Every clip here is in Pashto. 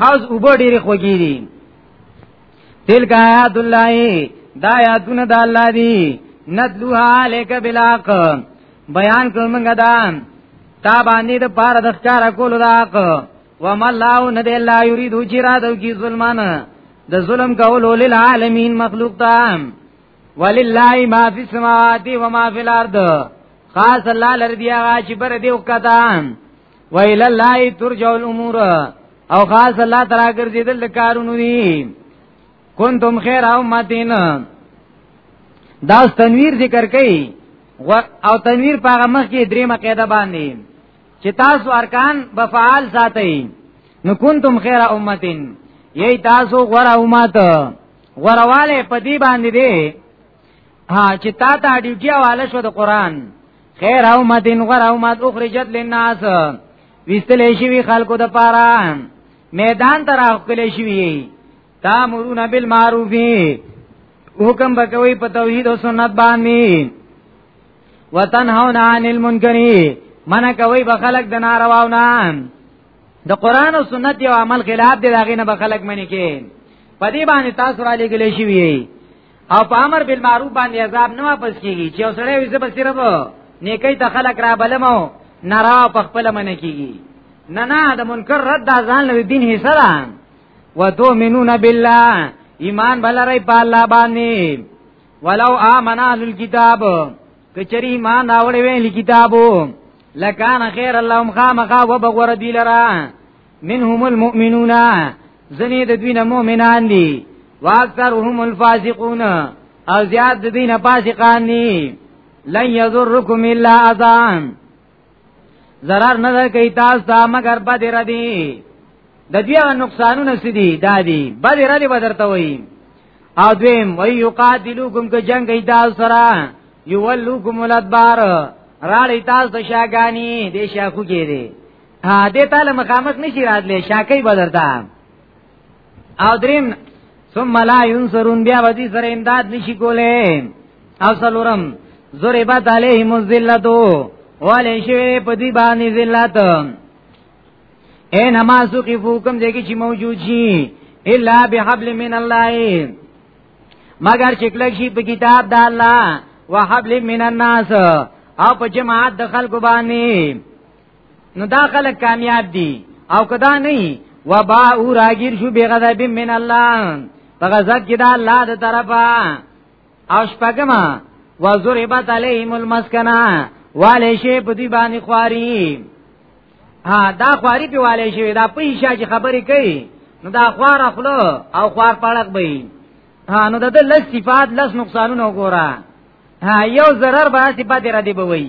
حوض اوبه ډېرې خوږې دي تلک آیات الله دا آیاتونه د الله دي ندلوها علیک بلاق بیان کوم غدا تا باندې د پار د ښکار کول دا حق وم الله نه دی الله یرید چې را دو کی ظلمان د ظلم کول ول العالمین مخلوق ته ولله ما فی السماوات و ما فی الارض خاص الله لر دی هغه چې بر دی وکتا و الی الله ترجع الامور او خاص الله تعالی ګرځیدل د کارونو دی کنتم خیر امتین دا تنویر ذکر کئ او تنویر پاغه مخ کې دریمه قاعده باندې چې تاسو ارکان به فعال ساتئ نو کنتم خیر امتین یی تاسو غره امته غورواله په دې باندې دی ها چې تا ته ډیوټي حواله شو د قران خیر او مدین غر او مد اخرجت للناس وستلې شي خلکو د پاره میدان ته راخلې شي تا مرون بالمعروف حکم بکوي په توحید او سنت باندې وتنهون عن المنکر من کوي بخلق د نارواو نه د قران او سنت یو عمل خلاف دی داغه نه بخلق منی کې په دې باندې تاسو را لګلې شي وی او په امر بالمعروف باندې عذاب نه واپس کیږي چې اوسره وي زب صرف نیکي ته خلق را بلمو نارا په خپل من کیږي نه نه د منکر رد د ځان له دین حصہ ده و تو منون بالله ایمان بلری په الله باندې ولو امنال الكتاب کچری ما ناوړې ویل کتابو لکان خیر اللهم خامخا وبغور دی لرا منهم المؤمنون زنی د دوی نه مؤمنان دي واکثرهم الفاسقون او زیاد د دوی نه فاسقان دي لن یضرکم الا اذان zarar نه ده کوي تاسو ته مگر بد ردی د دې نقصانونه سدي دادي بد ردی بدرته وایي او دویم وی یقاتلوکم که جنگ ای تاسو سره یولوکم الادبار راړی تاسو د شاګانی د شاخو کې دی ها دې تعالی مخامخ نشی راتلې شاکې بدرته او دریم ثم لا ينصرون بیا ودی سره امداد نشي کوله او سلورم ضربت علیهم الذلت ولې شوی په دې باندې ذلت اے نماز کی حکم دې کې چې موجود شي الا بحبل من الله مگر چې کلک شي په کتاب د الله وحبل من الناس او په جماعت د خلکو باندې نو دا خلک کامیاب دي او کدا نه وبا او راګیر شو به غضب من الله په غضب کې دا الله د طرفا او شپګما وزربت علیهم المسکنا والے شی په دی باندې خواري ها دا خواري په والے شی دا په شا چې خبرې کوي نو دا خوار خپل او خوار پړق به ها نو د لس صفات لس نقصانونه وګوره ها یو zarar به صفات را دی بوي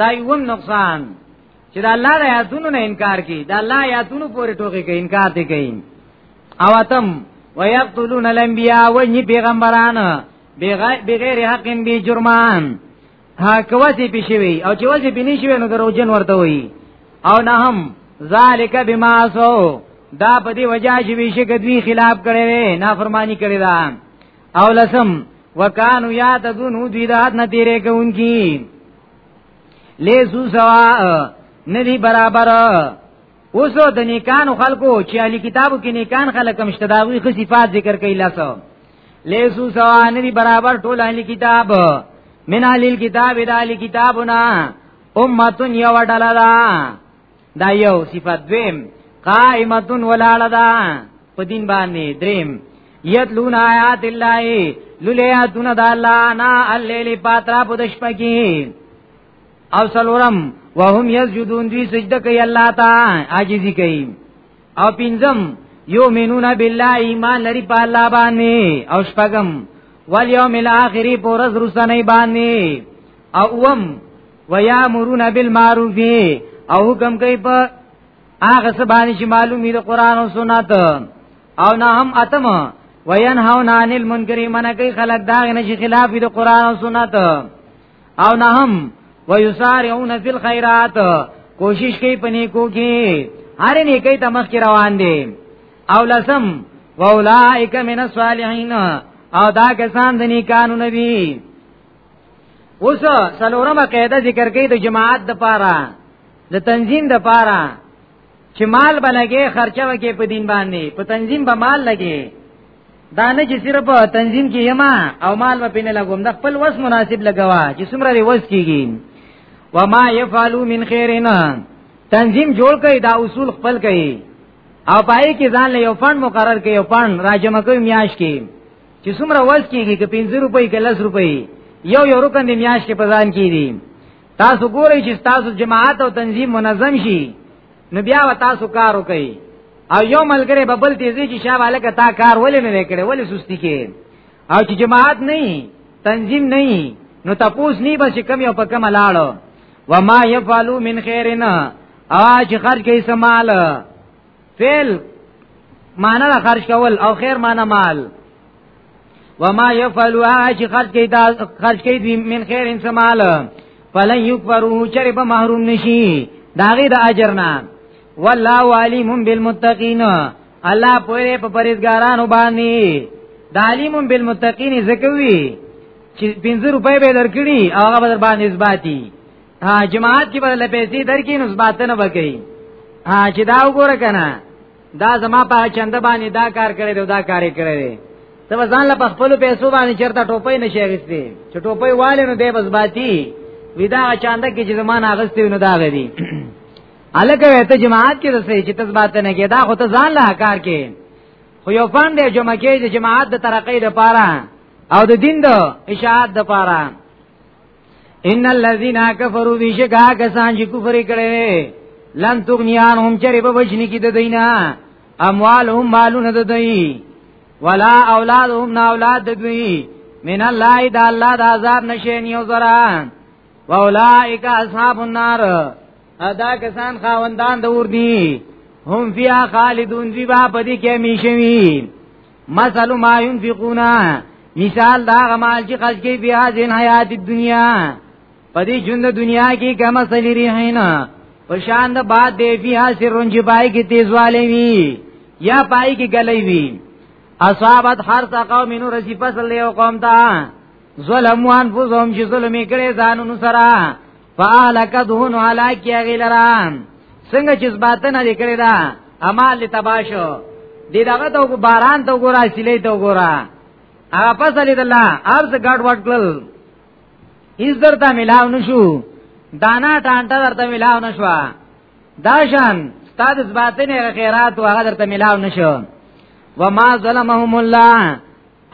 دا یو نقصان چې د الله د آیاتونو نه انکار کوي د الله آیاتونو پورې ټوکی کوي انکار دي کوي او اتم ويقتلون الانبیاء ونی پیغمبران بغیر حق بی جرمان ها کوسی پیشوی او چې وځي بنی شوی نو دروژن ورته وي او نه هم ذالک بما سو دا په دې وجہ چې ویشه کدوی خلاف کړي نه فرمانی کړي دا او لسم وکانو یا تدونو دوی دات نه تیرې کوونکی لیسو سوا ندی برابر اوسو د نیکانو خلکو چې علی کتابو کې نیکان خلک هم شته داوی خو صفات ذکر کوي لاسو لیسو سوا ندی برابر ټول علی کتاب من علی کتاب د علی کتابنا امتون یو ډلا دا دا یو صفات دویم قائمتون ولاړه دا په دین باندې دریم یتلون آیات الله لولیا دون د الله نا الليل پاترا په دشپکی او سلورم وهم یسجدون دوی سجده کوي الله ته عاجزی کوي او پنځم یومنون بالله ایمان لري په الله باندې او شپږم والیوم الاخر پورز رسنی باندې او وم ویامرون بالمعروف او حکم کوي په هغه سبانی چې معلومی د قران او سنت او نه هم اتم وینهون عن المنکر منکی خلق دا نه چې خلاف د قران او سنت او نه هم ويسارعون فی الخيرات کوشش کوي پنی کو کې هر نه کوي تمخ کې روان دي او لسم واولائک من الصالحین او دا کسان د نیکانو نبی اوس سلورمه قاعده ذکر کړي د جماعت د پاره د تنظیم د پاره چې مال بلګي خرچه وکي په دین باندې په تنظیم به مال لګي دا نه چې صرف تنظیم کې یما او مال په پینه لګوم د خپل وس مناسب لګوا چې څومره دی وس کیږي و ما يفعلوا من خيرنا تنظیم جوړ کړي دا اصول خپل کړي او پای کې ځان له یو فن مقرر کړي یو فن راجمه کوي میاش کې چې څومره وس کیږي که 50 روپۍ که 10 روپۍ یو یو رکن دی میاشت په ځان کې دي تاسو ګورئ چې تاسو جماعت او تنظیم منظم شي نو بیا و تاسو کار وکړئ او یو ملګری به بل تیزی چې شابه لکه تا کار ولې نه کړې ولې سستی کې او چې جماعت نه تنظیم نه نو تاسو نه به چې کم یو په کم لاړو وما يفعلوا من خيرنا اج خرج کیسه مال فعل معنا د خرج کول او خیر معنا مال وما يفعلوا چې خرج کوي دا خرج کوي دوی من خیر انس مال فلن يكفروا چر په محروم نشي داغه د اجر نه والله علیم بالمتقین الله پوهه په پرېزګارانو باندې د علیم بالمتقین زکوي چې 50 روپۍ به درکړي هغه به در باندې اثباتي ها جماعت کې بدل پیسې درکې نو زباتنه وکړي ها چې دا وګوره کنه دا زما په چنده باندې دا کار کړی دا کار کړی دی ته ځان له خپل پیسو باندې چرته ټوپۍ نشي اغستې چې ټوپۍ والي نو دی بس باتی ودا چنده کې چې زما نه اغستې نو دا غدي الګ ته جماعت کې رسې چې تزبات نه کې دا خو ته ځان له کار کې خو یو فن دی جمعه کې جماعت د ترقې لپاره او د دین د اشاعت لپاره ان الذين كفروا بشکا کسان چې کفر کړي لن تغنيان هم چرې په وجني کې د دینا اموالهم مالونه د دی ولا اولادهم نا اولاد د دوی من الله د الله د عذاب نشین یو زرا واولائک اصحاب النار ادا کسان خاوندان د ور دي هم فیا خالدون دی با پدی کې میشوی مثل ما ينفقون مثال دا غمال چې خرج کوي بیا ځین حیات دنیا په دې ژوند دنیا کې کما سلی ریحینا په شان د باد دی بیا سرون چې پای کې تیزواله وی یا پای کې غلې وی اصحابت هر تا قوم نو رسی فصل یو قوم تا ظلم وان فزهم چې ظلمي کړي ځانونو سره فاهلکتهن هلاک یا غیلران څنګه چې زباتنه لیکل دا امال تباشو دې دغه ته باران ته وګوره سیلې ته وګوره هغه فصل دې الله ارز ګډ وډ کړل هیڅ درته ملاو نشو دانا ټانټه درته ملاو نشو داشان استاد زباتنه خیرات هغه درته ملاو نشو وما ظلمهم الله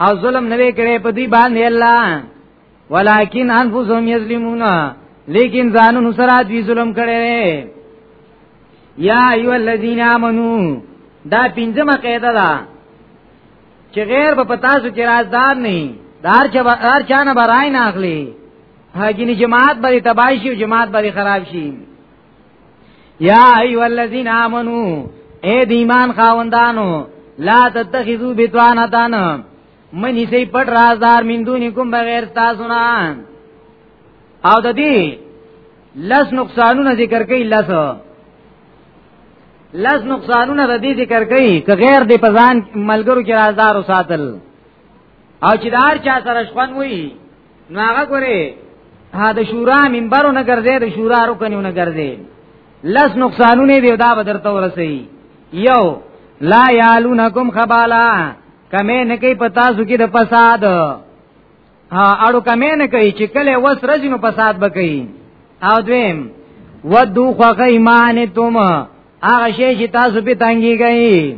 او ظلم نه کړي په دې باندې الله ولکن انفسهم یظلمون لیکن ځانونو سره دوی ظلم کړي یا ایو الذین آمنو دا پنځمه قاعده ده چې غیر په پتا سو چې رازدار نه دار چا دار چا نه برای نه اخلي هغه جماعت باندې تباہی شي جماعت باندې خراب شي یا ایو الذین آمنو اے د ایمان خاوندانو لا تتخذو بتوانتان منی سی پټ رازدار من دونی کوم بغیر تاسو نه او د دې لس نقصانونه ذکر کړي لس لس نقصانونه د دې ذکر کړي که غیر د پزان ملګرو کې رازدار وساتل او چې دار چا سره شخوان وي نو هغه ګوره ها د شورا منبرو نه ګرځي د شورا رکنو نه ګرځي لس نقصانونه دی دا به درته ورسي یو لا یالونکم خبالا کمه نه کوي پتا سو کې د فساد ها اړو کمه نه کوي چې کله وس رجنو فساد بکئی او دویم ودو خوخه ایمان توم هغه شی چې تاسو په تنګي گئی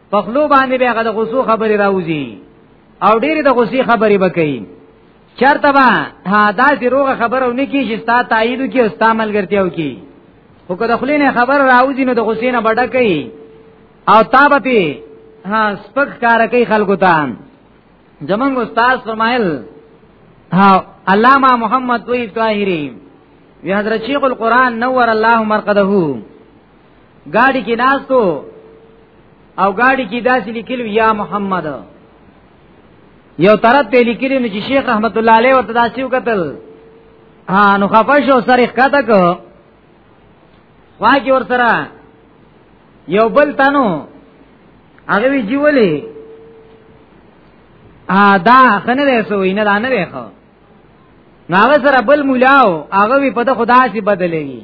په خلو باندې به هغه د غوسو خبرې راوځي او ډېری د غوسې خبرې وکړي چرته با ها دا چې روغه خبره ونی کی چې ستا تایید کی او ستا ملګرتیاو کی خو که د خلینې خبر راوځي نو د غوسې نه بډه کوي او تابه پی ها سپک کار کوي خلکو ته زمونږ استاد فرمایل ها علامہ محمد وی طاهری وی حضرت شیخ القران نور الله مرقده ګاډي کې ناستو او ګاډي کې داسې لیکلو یا محمد یو طرف ته لیکلو چې شیخ رحمت الله علیه ورته داسې وکتل ها نو خفه شو سر ښکته کو واګي ور سره یو بل تنو هغه وی جیولې ا دا خنه ده سو نه دا نه وخه نو هغه سره بل مولاو هغه وی په خدا سي بدلېږي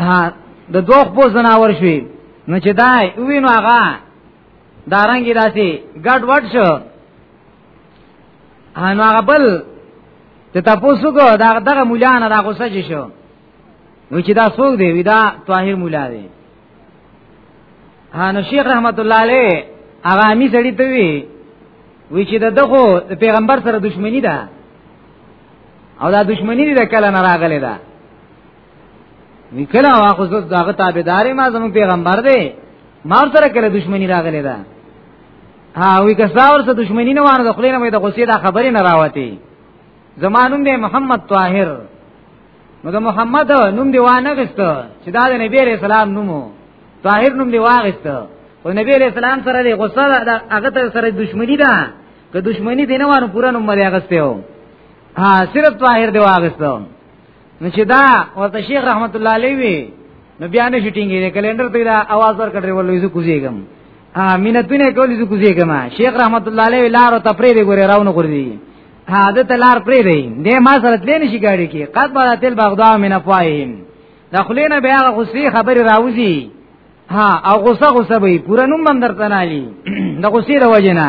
ها د دوه خو زناور شوي نو چې دا وینو هغه دارنګي داسي ګډ وډ شو ان هغه بل ته تاسو کو دا دغه مولا نه دا غوسه چې شو نو چې دا څوک دی ودا طاهر مولا دی هانو شیخ رحمت الله علیه هغه می سړی ته وی وی چې دغه پیغمبر سره دښمنی ده او دا دښمنی ده کله نه راغلی ده وکړه واخو زه داغه تابعدار ما زمو پیغمبر دی ما سره کله دښمنی راغلی ده ها وی که څاور سره دښمنی نه وانه د خلینو مې د غصې دا خبرې نه راوتی زمانون دی محمد طاهر نو د محمد نوم دی وانه غست چې دا د نبی رسول سلام نومو طاهر نوم دی واغست او نبی رسول سلام سره دی غصه دا هغه تر سره دښمنی ده که دښمنی دی نه وانه پورا نوم مې غستو ها صرف طاهر دی واغستو نو چې دا ورته شیخ رحمت الله علیه وی نو بیا نه شټینګې دې کلندر ته دا आवाज ورکړې ولې زه کوزیږم ها مینتونه کولې زه کوزیږم شیخ رحمت الله علیه لار او تفریح دې ګورې راونه ګورې ها د تلار پرې دی دې ما سره تلې نشي ګاډي کې قد بالا تل بغدا من افواهین دخلینه بیا غصې خبرې راوځي ها او غصه غصه به پورا نوم هم درته نالي د غصې د وجنه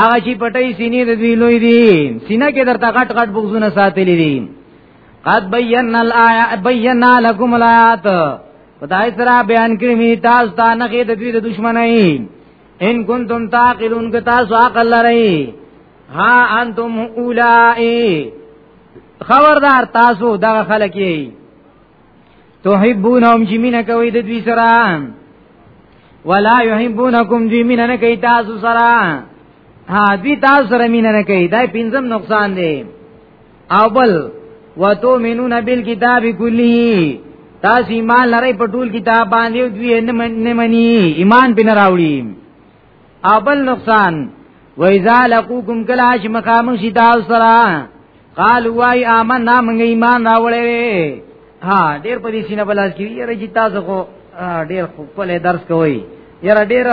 هغه چې پټي سینې د دوی لوی دي سینه کې درته غټ غټ بغزونه ساتلې دي قد بينا الايات بينا لكم الايات خدای سره بیان کړی می تاسو ته نه کې د دوی د دشمنای ان کنتم تعقلون که تاسو عقل لرئ ها انتم اولائ خبردار تاسو دغه خلک یې تحبونهم چې مینه کوي د دوی سره ولا يحبونكم دوی مینه نه کوي تاسو سره ها دوی تاسو سره مینه نه کوي دا پنځم نقصان دی او بل وتؤمنون بالکتاب کله تاسو ایمان لرئ په ټول کتاب باندې دوی نه مني ایمان پنه راوړي او بل نقصان و اذا لقوکم کلا چې مخامخ شي تاسو سره قال وای آمنا موږ ایمان راوړې ها ډېر په دې سینه بلاس کې یره چې تاسو خو ډېر خپل درس کوي یره ډېر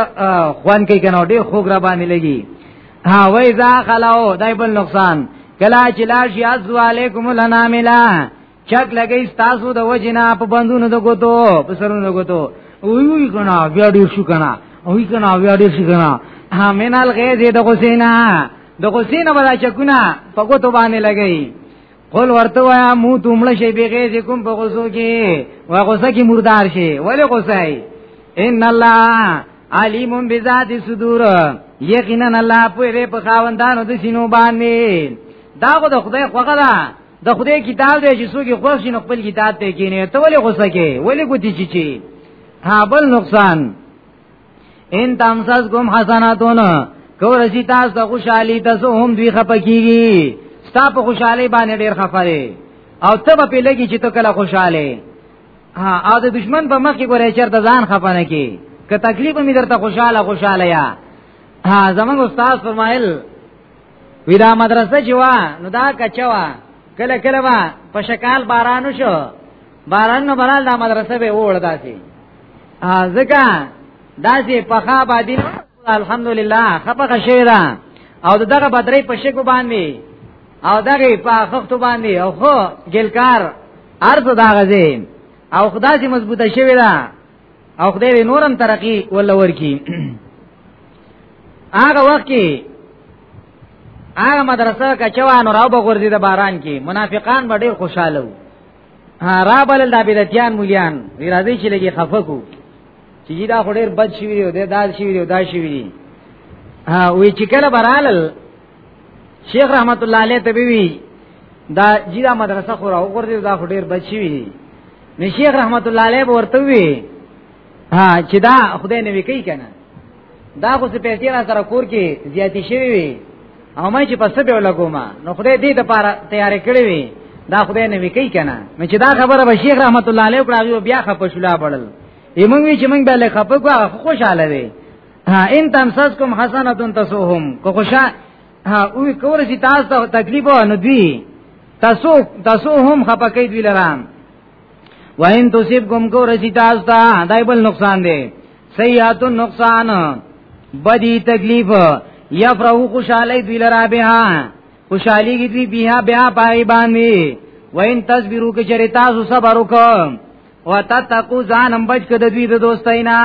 خوان کوي کنه ډېر خوګ را باندې لګي ها و اذا خلاو دای بل نقصان کلا چې لا شي ازوالیکم لنا ملا چک لګی تاسو د وجنا په بندونو د ګوتو په سرونو د ګوتو وی وی کنا بیا ډیر شو کنا وی کنا بیا ډیر شو کنا امین الغیظ د حسینا د حسینا ولا چکونه په ګوتو باندې لګی قول ورته وایا مو دومړه شی بغیر ذکم په غوسو کې وا غوسه کې مردار شي ولی غوسه ان الله علیم بذات صدور یقینا الله په دې په خاوندانو د سینو باندې دا غو د خدای خوغه ده د خدای کتاب دی چې څوک خوښ شي نو خپل کتاب ته کینې ته ولې غوسه کې ولې ګوتی چی چی ها بل نقصان ان تامساس کوم حسناتون کو رسی تاسو د خوشحالي د زه هم دوی خپکیږي ستا په خوشحالي باندې ډیر خفره او ته په لګي چې ته کله خوشاله ها او د دشمن په مخ کې ګورې چرته ځان خفنه کی که تکلیف می درته خوشاله خوشاله یا ها زمونږ استاد فرمایل وی دا مدرسه چې وا نو دا کچوا کله کله وا په شکال باران شو باران نو بلال دا مدرسه به وړ داسي ځکه داسي په خا باندې الحمدلله خپه شیرا او دغه بدرې په شکو باندې او دغه په خختو باندې او خو ګلکار ارته دا غزي او خدای مضبوطه شوی دا او خدای دې نورم ترقی ولا ورکی هغه وخت کې هغه مدرسه کچوان راو بغورځي د باران کې منافقان به ډیر خوشاله وو را بل د بدعتيان مليان وی راځي چې لګي خفقو چې دا خډیر بد شي وي دا شي وي دا شي وي ها وی چې کله برالل شیخ رحمت الله علیه ته وی دا جیدا مدرسه خو راو ورته دا ډیر بچی وی نو شیخ رحمت الله علیه ورته وی ها چې دا خدای نه وکی کنه دا خو څه پیسې را سره کور کې زیاتې شوی وی او ما چې پس به لګوم نو خدای دې د پاره تیارې کړې وی دا خدای نه وکی کنه نو چې دا خبره به شیخ رحمت الله علیه کړه بیا خپشلا بړل یمنګ وی چې موږ به له خپګه خوشاله وی ها ان تمسسکم حسنه تسوهم کو خوشا ها او کور چې تاسو ته تکلیف نه دی تاسو تاسو هم خپکې دی لرام وین توسیب کوم کو رسی تاسو ته دای بل نقصان دی سیئات نقصان بدی تکلیف یفرحو خوشالی دی لرا بها خوشالی کی دی بها بها پای باندې وین تصبرو کې چرتا سو صبر وکم وتتقو ځانم بچ کده دوی د دوستینا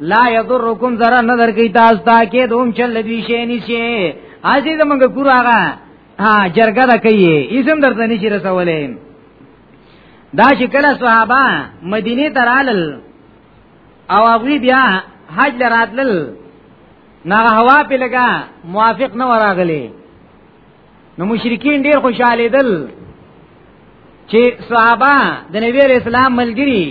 لا یضرکم ضرر نه درکې تاسو ته کې دوم چل دوی شي نشي اځي زمونږ ګورو هغه ها جرګه ده کوي اسم درته نشي رسولې دا چې کله صحابه مدینه ته رالل او هغه بیا حج لراتل نه هوا په لګا موافق نه وراغلي نو مشرکین ډیر خوشاله دل چې صحابه د نبی اسلام ملګری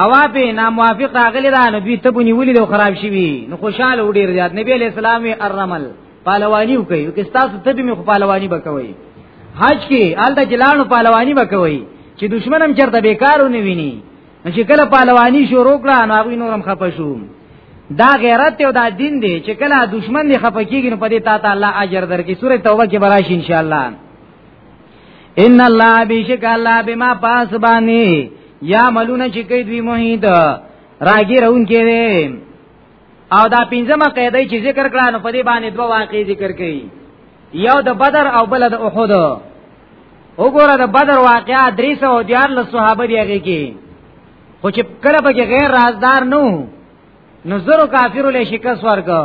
هوا په ناموافق راغلی دا نو دوی تبونی ولید او خراب شوی نو خوشاله وډیر زیات نبی علیہ السلام الرمل پهلوانی وکي او که تاسو تبې مې خو پهلوانی بکوي حج کې آل د جلانو پهلوانی بکوي چې دشمن هم چرته بیکارو نه ویني چې کله پهلوانی شروع کړه نو هغه نورم خپه شو دا غیرت او دا دین دی چې کله دشمن دی خپه کیږي نو په دې تا ته الله اجر درکړي سورې توبه کې براشي ان شاء الله ان الله بیشک الله بما پاس باندې یا ملونه چې کوي دوی موحد راګی رون کې او دا پنځمه قاعده چې ذکر کړه نو په دې باندې دوه واقعي ذکر کړي یو د بدر او بل د احد وګوره د بدر واقعا 314 له صحابه دی هغه کې خو چې کله به غیر رازدار نو نو زرو کافر له شکست ورکړ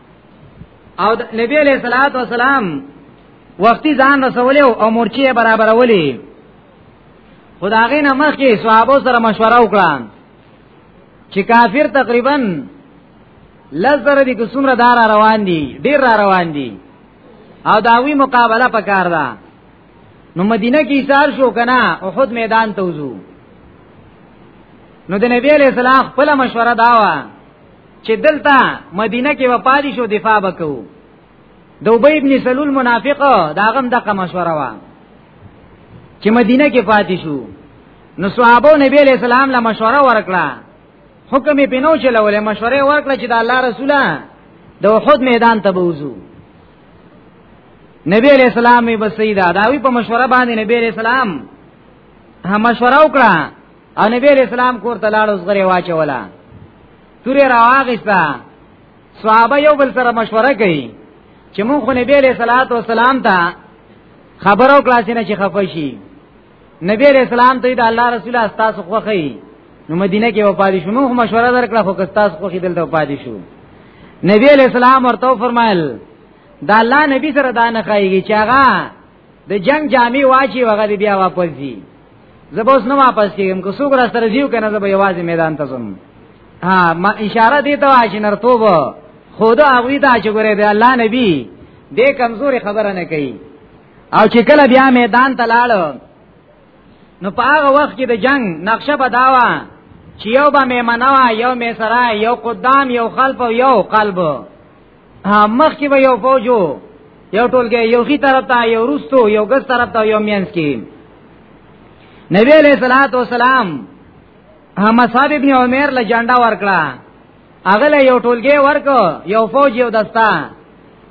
او نبی علیہ الصلوۃ والسلام وختي ځان رسولیو او مورچې برابرولې خداغې نه مخکې صحابه سره مشوره وکړه چې کافر تقریبا لزر دي که څومره دار روان دي ډیر را روان دي او داوی مقابله پکار ده نو مدینه کې ایثار شو کنه احد میدان ته وځو نو د نبی علیہ السلام خپل مشوره داوا چې دلته مدینه کې وپادي شو دفاع وکړو د ابی ابن سلول منافق دا غم دغه مشوره وا چې مدینه کې پاتې شو نو صحابه نبی علیہ السلام له مشوره ورکړه حکم یې پینو چې لولې مشوره ورکړه چې د الله رسوله د وحد میدان ته بوزو نبی علیہ السلام یې بسیدا دا وی په مشوره باندې نبی علیہ السلام هم مشوره وکړه او نبی علیہ السلام کور ته لاړو زغره واچولا تورې راواغستا صحابه یو بل سره مشوره کوي چې مونږ خو نبی علیہ الصلات والسلام ته خبرو کلاسینه چې خفه شي نبی علیہ السلام ته د الله رسول استاد خوخی نو مدینه کې وپادې شو مونږ مشوره درکړه خو کستاس خوخی دلته وپادې شو نبی علیہ السلام ورته فرمایل دا الله نبی سره دا نه خایږي چې هغه د جنگ جامې واچي وغه دی بیا واپس دي زبوس نو واپس کیږم کو سوګ را سره زیو کنه زب یوازې میدان ته زم ها ما اشاره دی ته واشي نرتوب خود هغه ته چې ګوره دی الله نبی دې کمزوري خبره نه کوي او چې کله بیا میدان ته لاړ نو په هغه وخت کې د جنگ نقشه بداوا چې یو به میمنوا یو میسرا یو قدام یو خلف او یو قلب ها مخ کې به یو فوجو یو ټولګه یو خي طرف ته یو روستو یو ګس طرف ته یو مینس کې نبی علیہ الصلوۃ والسلام هم صاحب ابن عمر له جنډا ورکړه هغه له یو ټولګه ورکو یو فوج یو دستا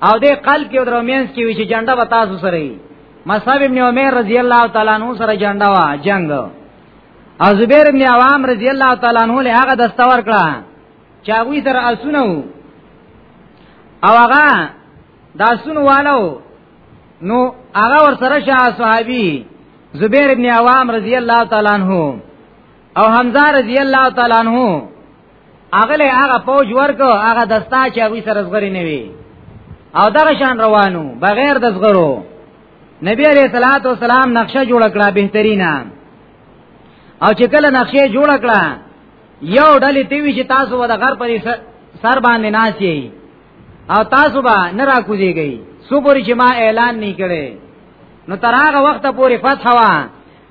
او دې قلب کې درمینس کې وی چې جنډا به تاسو سره وي مصعب ابن عمر رضی الله تعالی عنہ سره جنډا وا جنگ او زبیر ابن عوام رضی الله تعالی عنہ له هغه دستور کړه چاوی سره اسونه وو او هغه دا سونو والو نو هغه ور سره شاه صحابي زبیر ابن عوام رضی الله تعالی عنہ او حمزه رضی الله تعالی عنہ هغه له هغه فوج ورکو هغه دستا چې هغه سره زغری نه وي او دغه شان روانو بغیر د زغرو نبی علیہ الصلوۃ والسلام نقشه جوړ کړه بهترینا او چې کله نقشه جوړ کړه یو ډلې ته وی چې تاسو به د غر پرې سر باندې ناشي او تاسو به نه راکوزیږئ سپوري چې ما اعلان نه کړي نو تر هغه وخت پورې فتح وا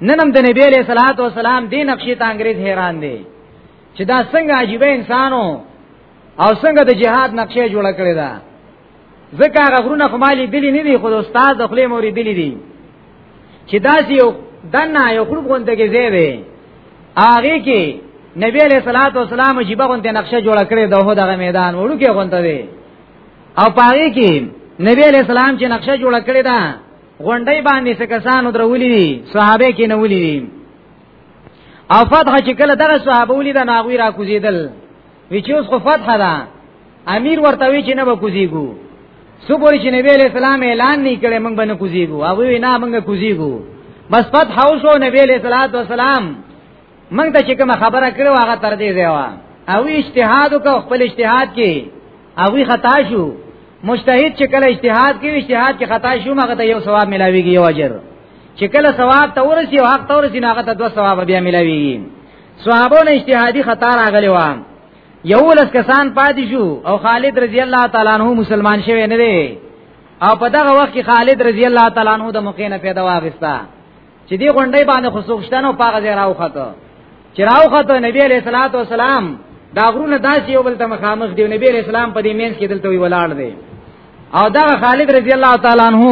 ننم د نبی له صلوات و سلام دی نقشې ته انګريز حیران دي چې دا څنګه عجیب انسانو او څنګه د جهاد نقشې جوړ کړی دا ځکه هغه غرونه خو مالي دلی نه دي خو د استاد د خلې موري دلی دي چې داسې یو دنه یو خروب غونډه کې ځای دی هغه کې نبی علیہ الصلوۃ والسلام چې بغونته نقشه جوړه کړې د هو دغه میدان وړو کې غونډه دی او پاره کې نبی علیہ السلام چې نقشه جوړه کړې ده غونډې باندې څه کسانو درولې دي صحابه کې نه ولې دي او فتح چې کله دغه صحابه ولې ده ناغوی را کوزیدل وی چې اوس خو فتح ده امیر ورته وی چې نه به کوزیګو سو پوری چې نبی علیہ السلام اعلان نه کړي موږ به نه کوزیګو هغه وی نه موږ کوزیګو بس فتح او شو نبی علیہ الصلوۃ والسلام موږ ته چې کوم خبره کړو هغه تر دې دی وا او اجتهاد کو خپل اجتهاد کې او وی خطا شو مجتهد چې کله اجتهاد کوي اجتهاد کې خطا شو مګه ته یو ثواب ملاويږي یو اجر چې کله ثواب تورسي او حق تورسي ناغه ته دوه ثواب بیا ملاويږي صحابو نه اجتهادي خطا راغلی و یو لس کسان پاتې شو او خالد رضی الله تعالی عنہ مسلمان شوی نه دی او په دغه وخت کې خالد رضی الله تعالی عنہ د مقینه پیدا واغستا چې دی غونډې باندې خصوصتن او پاغه ځای راوخته چې راوخته نبی علیہ الصلوۃ والسلام دا غرونه داسې یو بل ته مخامخ دی نبی علیہ السلام په دې مینس کې دلته وی ولاړ دی او دا خالد رضی الله تعالی عنہ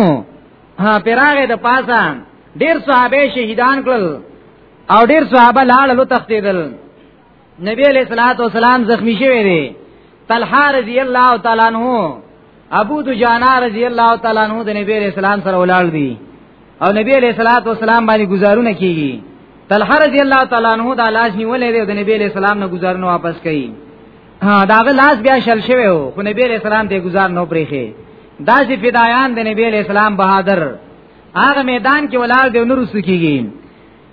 ها پیراغه د پاسه ډیر صحابه شهیدان کړل او ډیر صحابه لاړ لو تختیدل نبی علیہ الصلوۃ والسلام زخمی شوی دی طلحه رضی الله تعالی عنہ ابو دجانه رضی الله تعالی عنہ د نبی علیہ السلام سره ولاړ دی او نبی علیہ الصلوۃ والسلام باندې گزارونه کیږي طلحه رضی الله تعالی عنہ دا لاس نیولې دی او د نبی علیہ السلام نه گزارونه واپس کړي ها داغه لاس بیا شل شوی وو خو نبی علیہ السلام دې گزار نو پریخي دا چې فدایان د نبی علیہ السلام بهادر هغه میدان کې ولاړ دی نور سکیږي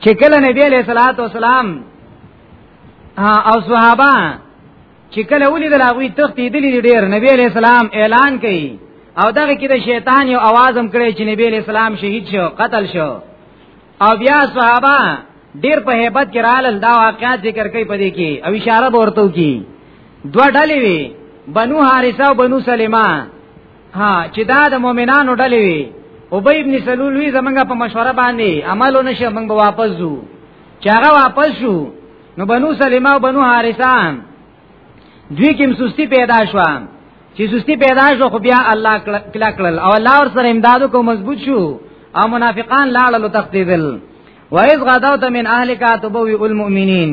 چې کله نبی علیہ الصلوۃ والسلام او صحابه چې کله ولید لاغوی تختی دلی ډیر نبی علیہ السلام اعلان کړي او دغه کې د شیطان یو आवाज هم کړی چې نبی علیہ السلام شهید شو قتل شو او بیا صحابه ډیر په hebat کې رالل دا واقعات ذکر کوي پدې کې او اشاره ورته کوي دوه ډلې وي بنو حارثه او بنو سلمہ ها چې دا د مؤمنانو ډلې وي ابی ابن سلول وی زمنګ په مشوره باندې عملو نشه موږ به واپس ځو چې هغه واپس شو نو بنو سلمہ او بنو حارثان دوی کوم سستی پیدا شو چې سستی پیدا شو خو بیا الله کلا کړل او الله ور سره امدادو کو مضبوط شو او منافقان لاړل تقتیدل وایز غداو ته من اهلک اتبوی المؤمنین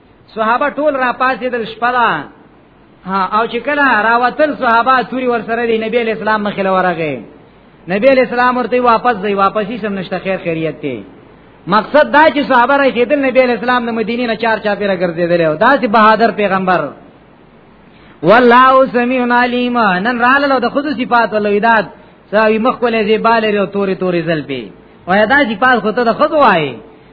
صحابه ټول را پاسې دل شپلا او چې کله راوتل صحابه توري ور سره دی نبی اسلام مخې لورغه نبی اسلام ورته واپس دی واپسی سم نشته خیر خیریت دی مقصد دا چې صحابه را کېدل نبی اسلام د مدینې نه چار چا پیرا ګرځیدل او دا چې بهادر پیغمبر والله سميع عليم نن رااله د خود صفات ول وداد ساوي مخ کولې زی بالری او توري توري زلبي وای دا صفات خو ته د خود وای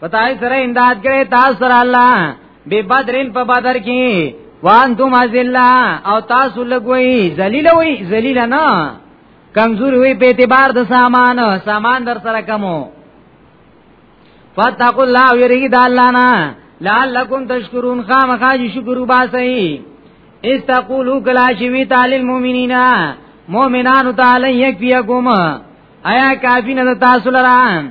پتاي سره امداد کړي تاسو سره الله به بدرین په بدر کې وان تم ازلا او تاسو لګوي ذلیل وي ذلیل نه کمزور وي په اعتبار د سامان سامان در سره کمو فتقوا الله ويرګي د الله نه لعلکم تشکرون خامخا شکر وباسئ استقولو کلا شوی تعالی المؤمنین مؤمنان تعالی یکفیکم آیا کافی نه تاسو لران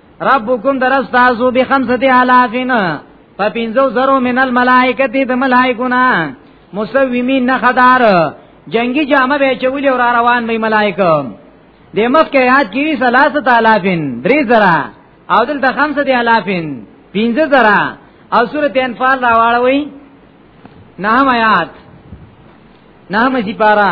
ربکم درس تاسو به خمسه الافین په پینځو زرو من الملائکه دې د ملائکونا مسومین نه خدار جنگی جامه به چولی او را روان به ملائکه د مخ کې یاد کی سلاست الافین درې زرا او دلته خمسه دی الافین پینځه زرا او سورۃ انفال راواړوي نام آیات نام سپارا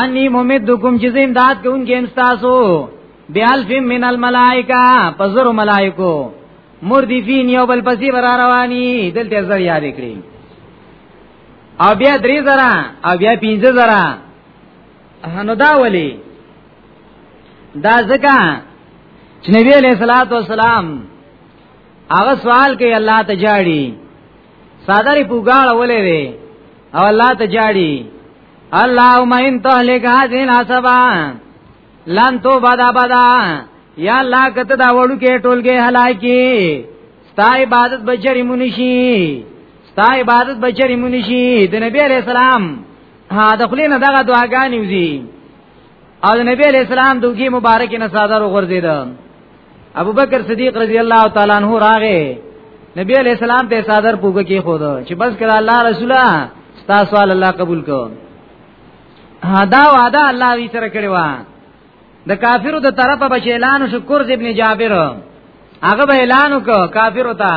انی ممدکم چې زم داد کوونکی ام تاسو بیالف من الملائکه پزر ملائکو مردفین یو بل پسې برا رواني دلته زر یاد کړی او بیا درې زرا او بیا پنځه زرا هنو دا ولی دا ځکه چې نبی علیہ الصلوۃ والسلام هغه سوال کوي الله ته جاړي صادری پوګاړه ولې وی او الله ته جاړي اللهم ان تهلك هذه العصبه لن تو بدا بدا یا الله کته دا وړو کې ټولګه هلاکی ستا عبادت بچری منشي ستا عبادت بچری منشي د نبی عليه السلام ها د خلینو دغه دعاګانې وزي او نبی علیہ السلام دوګي مبارک نه صادر وغورځید ابو بکر صدیق رضی الله تعالی عنہ راغه نبی علیہ السلام ته صادر پوګه کې خود چې بس کړه الله رسولا تاسو الله قبول کو دا وعده الله وی سره کړی و د کافرو د طرفه بچ اعلان شکر ابن جابر هغه به اعلان وکړ کافر وتا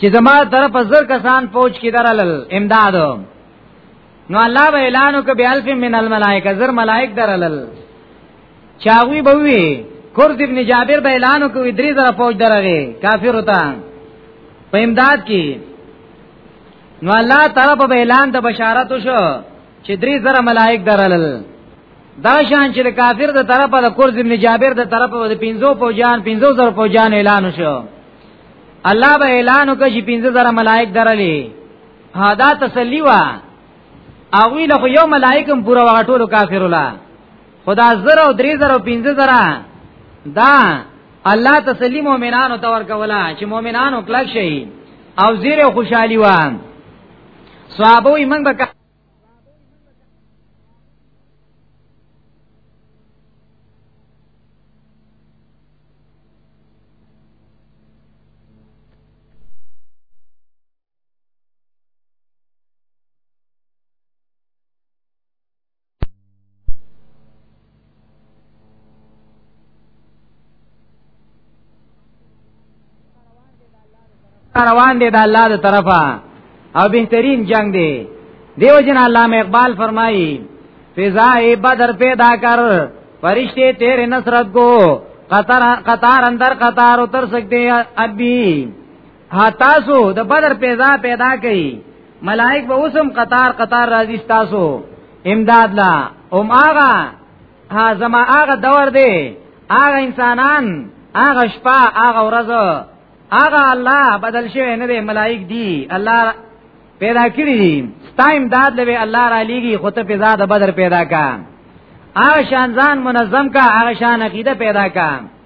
چې زما طرف زر کسان پوج کې درل امداد نو الله به اعلان وک به الف من الملائکه زر ملائک درلل چاوی بووی کرد ابن جابر به اعلان وک وی درې زره فوج درغه کافر وتا په امداد کې نو الله تعالی په اعلان د بشارت وشو چې درې زره ملائک درلل دا شان چې کافر د طرفه د کرد ابن جابر د طرفه د 15 فوجان 15 زره فوجان اعلان وشو الله به اعلان وکړي 15 زره ملائک درلې ها دا تسلی وا اوی له یو ملائکم پورا وغه ټول کافر ولا خدا زر او درې زر او پنځه زر دا الله تسلی مؤمنانو تور کولا چې مؤمنانو کلک شي او زیر او خوشحالي وان صحابه یې موږ به روان دی د الله د طرفه او بهترین جنگ دی دیو جن علامه اقبال فرمایي فضای بدر پیدا کر فرشتے تیرے نصرت کو قطار اندر قطار اتر سکتے ابھی ها تاسو د بدر پیدا پیدا کړي ملائک به اوسم قطار قطار راځي تاسو امداد لا اوم آغا ها زما آغا دور دی آغا انسانان آغا شپه آغا ورځ آغا الله بدل شوی نه دی ملائک دی الله پیدا کړی دي ستا امداد لوي الله را لېږي خو ته پیدا د بدر پیدا کا آغا شان ځان منظم کا آغا شان عقیده پیدا کا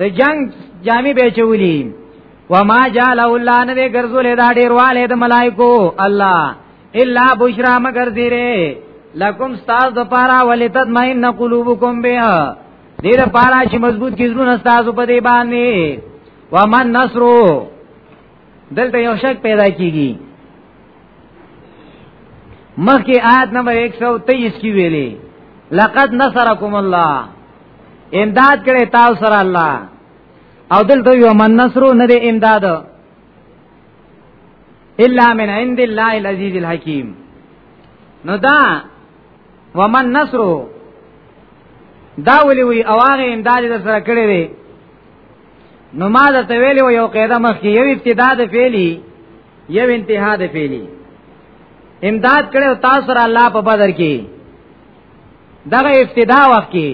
د جنگ جامې به چولی وما جعل الله نه ګرځولې دا ډیر والے د ملائکو الله الا بشرا مگر زیره لکم استاد د پارا ولتطمئن قلوبکم بها دې د پارا چې مضبوط کیږي نو استاد په دې باندې ومن نصرو دلته یو شک پیدا کیږي مخکې آیت نمبر 123 کې ویلي لقد نصرکم الله امداد کړي تاسو سره الله او دلته یو من نصر نه دی امداد الا من عند الله العزيز الحكيم نو دا ومن نصر دا ولي وي اواغه امداد در سره کړی دی نو ما د تویل یو قاعده مخ کې یو ابتدا د فعلی یو انتها د فعلی امداد کړو تاسو را الله په بدر کې دغه ابتدا وخت کې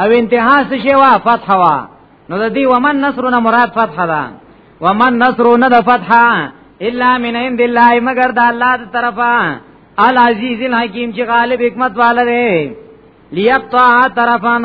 او انتها څه شی وا فتح وا نو د دې ومن نصر نه مراد فتح ده ومن نصر نه د فتح الا من عند الله مگر د الله تر طرفه العزیز الحکیم چې غالب حکمت والا دی لیقطع طرفان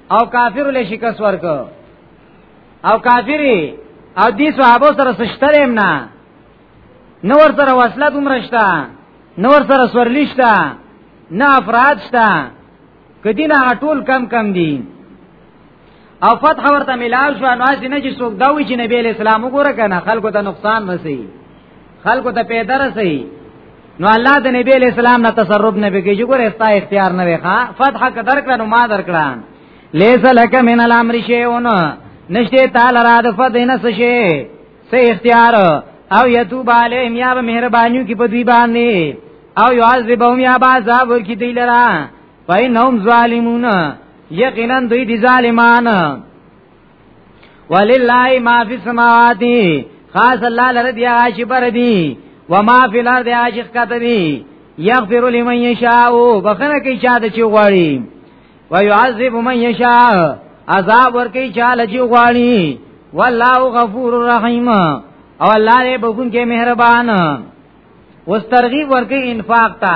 او کافر له شکست ورک او کافری او دی صحابه سره سشتریم نه نور سره وصله دومرشتا نور سره سورلیشتا نه افراد شتا کدینه ټول کم کم دي او فتح ورته ملاو شو نو چې نه چې څوک دا وی چې نبی اسلام وګوره کنه خلکو ته نقصان وسی خلکو ته پیدا رسي نو الله د نبی علیہ السلام نه تصرف نه بګی جو ګره استا اختیار نه وخا فتح قدر کړه نو ما درکړه لیس لک من الامر شیون نشته تعالی را د فدین سشی سه اختیار او یتوب علیهم یا مهربانیو کی په دوی باندې او یعذبهم یا عذاب ورکی دی لرا فینهم ظالمون یقینا دوی دی ظالمان ولله ما فی السماوات خاص الله لره دی عاشی بر دی و ما فی الارض عاشق کته دی یغفر لمن یشاء بخنه کی چا د چی غواړي و يعذب من یشاء عذاب ور کی چا لجی غواړي والله غفور رحیم او الله دې بخون کې مهربان واسترغیب ور کی انفاق ته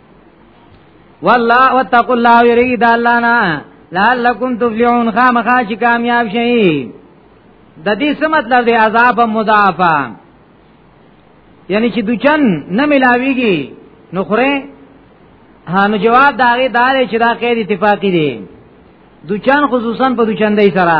والله واتقوا الله يريد الله نا لعلكم تفلحون خامخا چې کامیاب شئ د دې څه مطلب دی عذاب مضاعفه یعنی چې دوچن نه ملاويږي نو خره هانو جواب داغه دار چې دا غیر اتفاقی دی دوچن خصوصا په دوچندۍ سره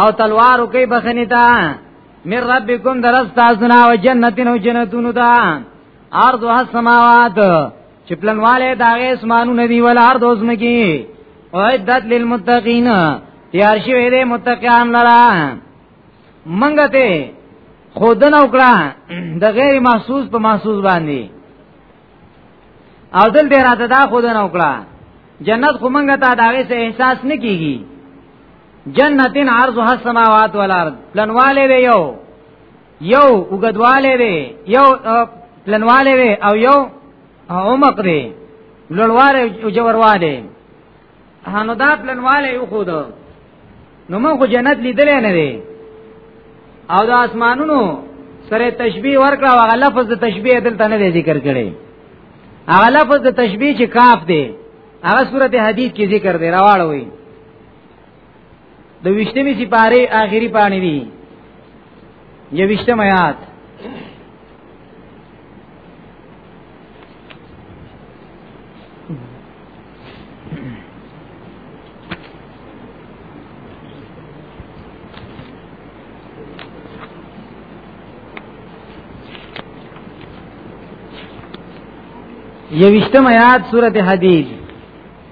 او تلوار کوي بخنه تا مر ربکم درس تاسو نه او جنتین او جنتونو دا ارض او السماوات چې پلنواله داغه اسمانونه دی ول ارض اوس مکی او عدت للمتقین تیار شوی دی متقین لرا منګه ته خودن او کړه د غیر محسوس په محسوس باندې او دل دې راته دا خودن او کړه جنت خو منګه ته داغه سه احساس نه کیږي جنتین عرضها السماوات والارض پلنواله وی یو یو وګدواله وی یو پلنواله وی او یو عمق دی لړواله او جوړواله هانو دا پلنواله یو خود نو موږ جنت لیدل نه دی او د اسمانونو سره تشبیه ورکړه او هغه لفظ د تشبیه دلته نه ذکر کړي هغه لفظ د تشبیه چې کاف دی هغه سورته حدید کې ذکر دی راوړوي د وشتمی سپاره آخری پانی دی یو وشتم آیات یوشتم آیات سورت حدید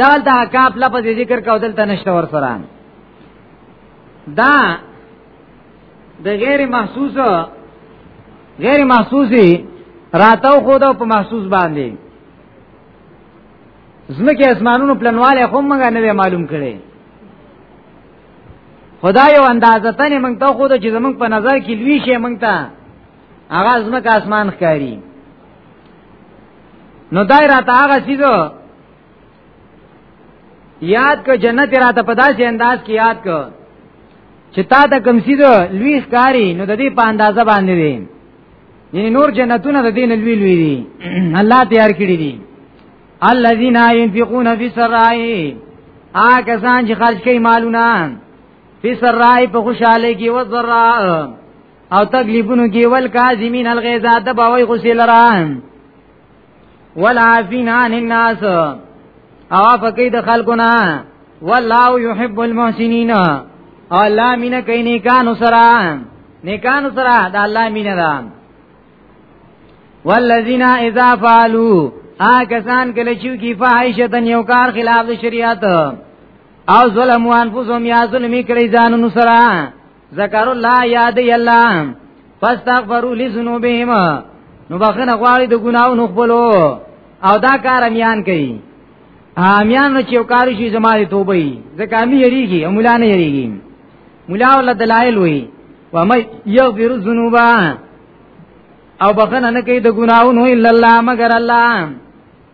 دا د احکاف لفظ ذکر کاو دلته نشته ور سره دا د غیر محسوس غیر محسوسی راتاو خو دا په محسوس باندې زمکه اسمانونو پلنواله خو موږ نه معلوم کړي خدای یو اندازه تنه موږ ته خو د چې زمنګ په نظر کې لوي شي موږ ته هغه ازمکه اسمان ښکاری نو دای راته هغه سیزو یاد کو جنت راته په داسې انداز کې یاد کو چې تا ته کم سیزو لوی ښکاری نو د دې په اندازه باندې دی یعنی نور جنتونه د دین لوی لوی دي الله تیار کړی دي الذين ينفقون في السراء آګه ځان چې خرج کوي مالونه فی سرائی په خوشاله کې و ذرا او تکلیفونو کې ول کاظمین الغیظ د باوی غصې لرا والعافین عن الناس او فقې د خلقنا والله يحب المحسنین الله مینه کوي نیکانو سره نیکانو سره د الله مینه ده والذین اذا فعلوا آ کسان کله چې کی فاحشتن یو کار خلاف د شریعت او ظلم وان فوزم یا ظلمی کړی ځانونو سره ذکر الله یاد الله فاستغفروا لذنوبهم نو بخنه غواړي د ګناونو خپلو او دا کار امیان کوي امیان نو چې کار شي زماري توبه یې ځکه امي یریږي مولا نه یریږي مولا ول دلایل وي و مې یغفر الذنوب او بخنه نه کوي د ګناونو الا الله مگر الله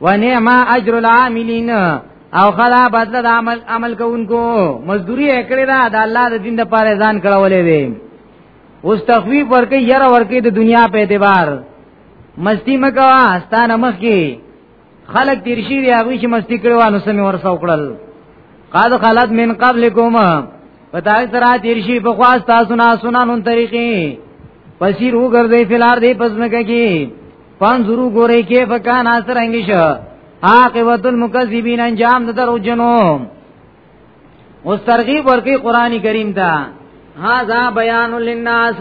ونعم اجر العاملین او خدا بدل د عمل عمل کوونکو مزدوری کړی دا د الله د دین د پاره ځان کړولې وي اوس تخویف ورکې یره ورکې د دنیا په اعتبار مستی مکوا ستانه مخ کې خلق تیر شي دی هغه چې مستی کړو نو سم ورسو وکړل قد خلت من قبلکم پتاي سره تیر شي په خواست تاسو نه سنانون طریقې پسیر وګرځي فلار دی پسمکه کی پنځرو ګورې کې فکان اثر انګیش عاقبت المکذبین انجام د درو جنو اوس ترغیب ورکی قران کریم ته هاذا بیان للناس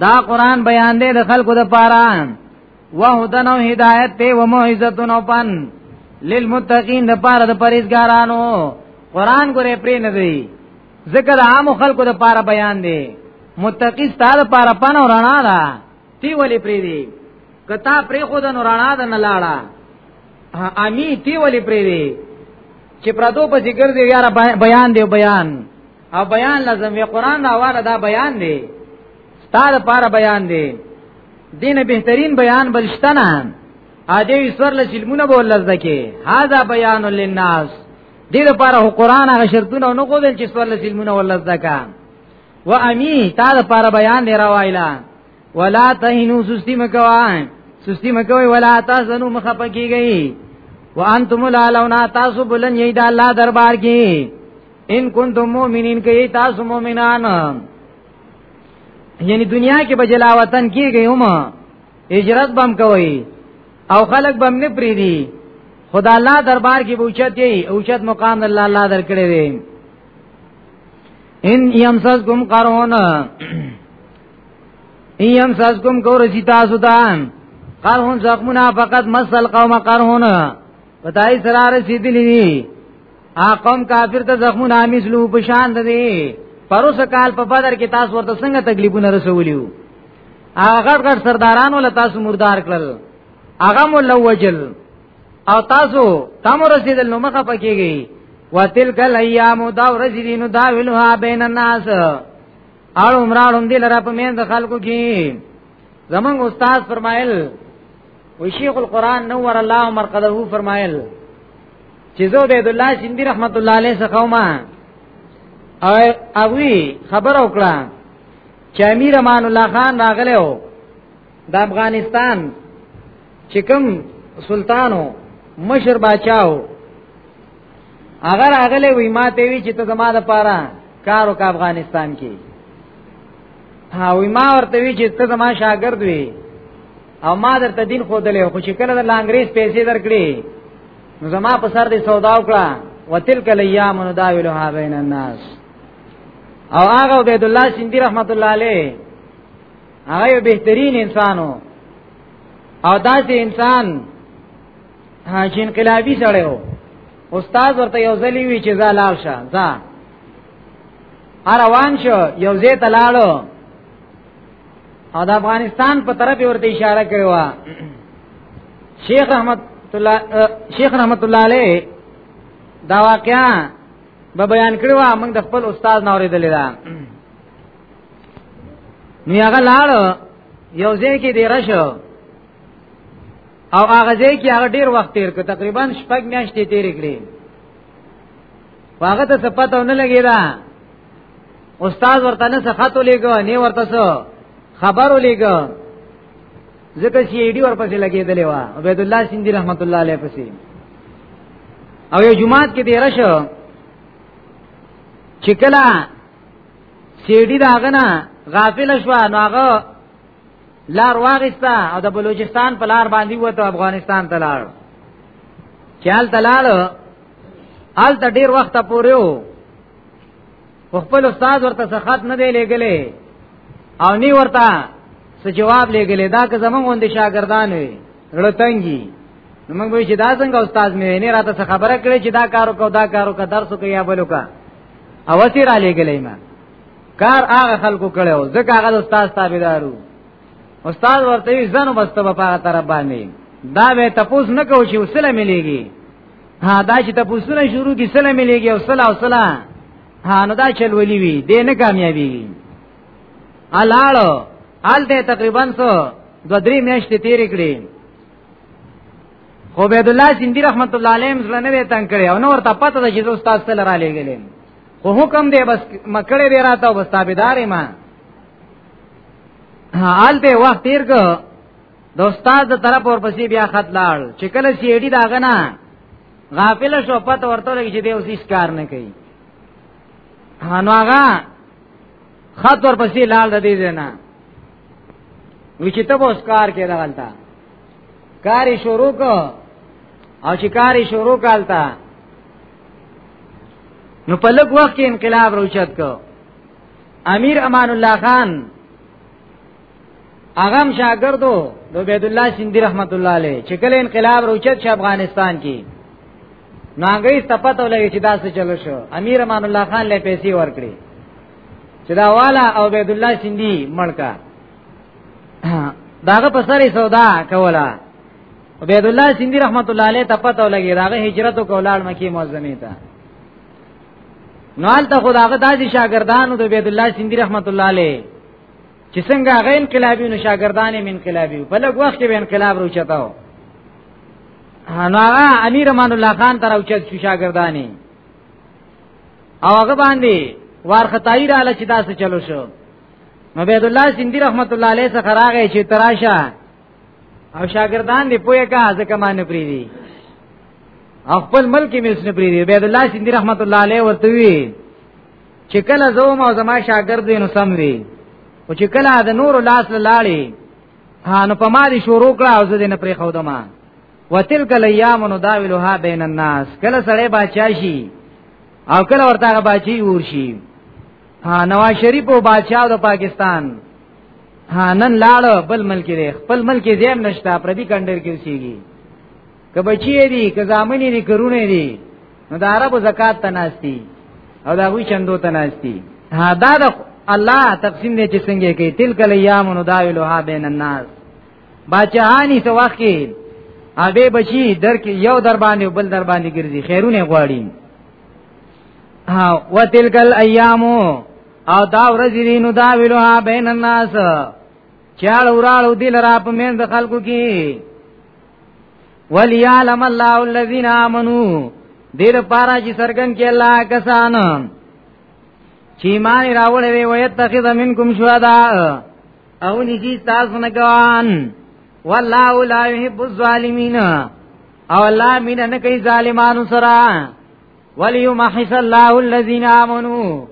دا قران بیان دی د خلکو د پاره وهدن او هدایت ته و موعظه او پن للمتقین د پاره د پرهیزګارانو قران ګورې پرې نه دی ذکر عام خلکو د پاره بیان دی متقی ستاره پاره پنه رڼا ده تی ولی پری دی کتا پری خود نو رڼا ده نه لاړه امی تی ولی پری دی چې پردو په ذکر دی یار بیان دی بیان او بیان لازم وی قران دا والا دا بیان دی ستاره پاره بیان دی دین بهترین بیان بلشتنه اجه ایشور له علمونه بوله زکه هاذا بیان للناس دې لپاره هو قران هغه شرطونه نه غوډل چې سوال سلمونه ولا زکا و امی تا لپاره بیان دی راوایلا ولا تهنو سستی مکوا سستی مکوي ولا تاسو مخه پکېږي وانتم لالونا تاسو بلن یی دا الله دربار کې ان کنتم مؤمنین کې تاسو مؤمنان یعنی دنیا کې بجلا وطن کېږي هم هجرت بم کوي او خلق بم نه پری دي خدا الله دربار کې بوچت یي اوچت مقام الله الله درکړي دي ان یمسس کوم قرون ان یمسس کوم کور چې تاسو ته قرون زخمونه فقط مسل قوم قرون پتاي سره رسیدلی دي اقوم کافر ته زخمونه امیس لو پشان دي پروسه کال په بدر کې تاسو ورته څنګه تکلیفونه رسولیو هغه غټ غټ سردارانو له تاسو مردار کړل هغه مو لوجل او تاسو تم رسیدل نو مخه پکېږي وتلک الايام دا ورځینو دا ویلها بین الناس اړ عمرانم دې لره په مین د خلکو کې زمون استاد فرمایل و شیخ القران نور الله مرقده فرمایل چې زو بيد الله سیندی رحمت الله علیه څخه ما او اوی خبر او کړه چې امیر امان الله خان راغله و د افغانستان چې کوم سلطانو مشر بچاو اگر اغله وی ما ته وی چې ته زما د پاره کار وک افغانستان کې ها وی ما ورته وی چې ته زما شاګرد وی او ما درته دین خو دلې خو چې کله د لانګریز پیسې درکړې نو زما په سر دې سودا وکړه وتلک الیام نداولها بین الناس او هغه عبد الله سیندی رحمت الله علیه هغه یو بهترین انسانو او داسې انسان چې انقلابي سره و استاد ورته یو ځلی وی چې زه لاړ شه ځه روان شو یو ځای ته لاړو او د افغانستان په طرف ورته اشاره کړې و شیخ رحمت الله شیخ رحمت الله علیه دا واقعا به بیان کړو موږ د خپل استاد نه اوریدل دا نو هغه لاړ یو ځای کې دی راشو او هغه ځای کې هغه ډیر وخت تیر کړ تقریبا شپږ میاشتې تیر کړې هغه ته څه پته ونه لګی دا استاد ورته نه څه خط ولېګو نه ورته څه خبر ولېګو ځکه چې ایډي ورپسې لګېدلې و عبد الله سیندی رحمت الله علیه پسې او یو جمعات کې ډیر شو چې کله سیډي داغه نه غافل شو نو هغه لار واغستا او د بلوچستان په لار باندې وته افغانستان ته لاړ چال تلاله آل ته ډیر وخت پورې وو خپل استاد ورته سخت نه دی لګلې او نی ورته څه جواب لګلې دا که زمونږ وند شاګردان وي رتنګي نو موږ به چې دا څنګه استاد مې نه راته څه خبره کړې چې دا کارو کو دا کارو کا درس کو یا بلو کا او سی را لګلې ما کار هغه خلکو کړو ځکه هغه استاد تابعدارو استاد ورته ځنو بسته په هغه طرف باندې دا به تپوس نه کو چې وسله مليږي ها دا چې تاسوونه شروع کی سلام مليږي او صلا او صلا ها نو دا چل ولي وي دې نه کامیابی الاړو ال دې تقریبا سو دو درې میاشتې تیر کړې عبید الله سیندی رحمت الله علیه زړه نه تنگ کړي او نور ته پته ده چې استاد سره را لېګلې خو حکم دی بس مکړې دی راته او بس تابعدارې ما حال به وخت تیر کو د استاد د طرف ورپسې بیا خط لاړ چې کله سیډي دا غنا غافل شو پته ورته لګی چې دی اوس هیڅ کار نه کوي هانو هغه خط ورپسې لاړ د دې نه وی چې ته اوس کار کې راغلتا کاری شروع کو او چې کاری شروع کالتا نو په لږ وخت کې انقلاب روچت کو امیر امان الله خان هغه هم شاګردو د عبد الله سیندی رحمت الله علیه چې کله انقلاب روچت ش افغانستان کې ناګی تپته ولګی چې داسې چلو شو امیر امان الله خان له پیسې ورکړي چې دا والا او عبد الله سیندی مړکا داغه په سره سودا کولا عبد الله سیندی رحمت الله علیه تپته ولګی راغه هجرت کولاړ مکی معظمه ته نوال ته خداغه داسې شاګردانو د عبد الله سیندی رحمت الله علیه چې څنګه هغه انقلابي نو شاګردان یې انقلابي په لږ وخت کې به انقلاب روچتاو نو هغه امیر امان الله خان تر اوچت شو شاګردانی او هغه باندې وارختای را لچ داسې چلو شو نو بيد الله سیندی رحمت الله علیه څخه راغی چې تراشه او شاګردان دې پوهه کا ځکه باندې پریدي خپل ملک می اسنه پریدي بيد الله سیندی رحمت الله علیه ورته وی چې کله زوم او زما شاګرد وي نو سم وي او چې کله د نور لاس لاړې ها نو په ما دي شروع کړه او زه دې نه پرې خو دما وتلک الايام نداولها بین الناس کله سړی بچا شي او کله ورته بچي ور شي ها نواز شریف او بچا د پاکستان ها نن لاړ بل ملک دی خپل ملک زیم نشتا پردي کنډر کې وسیږي که بچی دی که زامنی دی که رونه دی نو د عربو زکات ته ناشتي او دا وی چندو ته ناشتي ها دا د الله تقسیم دی چې څنګه کوي تلک الیام نو دایلوها بین الناس بچهانی سو وخت کې ابه بچی در کې یو در باندې بل در باندې ګرځي خیرونه غواړي ها وتلک الیام او دا ورځ دی نو دایلوها بین الناس چاړ وراړو دل را په مند خلکو کې وليعلم الله الذين امنوا دیر پارا چې سرګن کې الله کسان چې ایمان راوړې وي او يتخذ منکم شهدا او نشي تاسو نه ګوان والله لا يحب الظالمين او الله مين نه کوي ظالمانو سره وليمحص الله الذين امنوا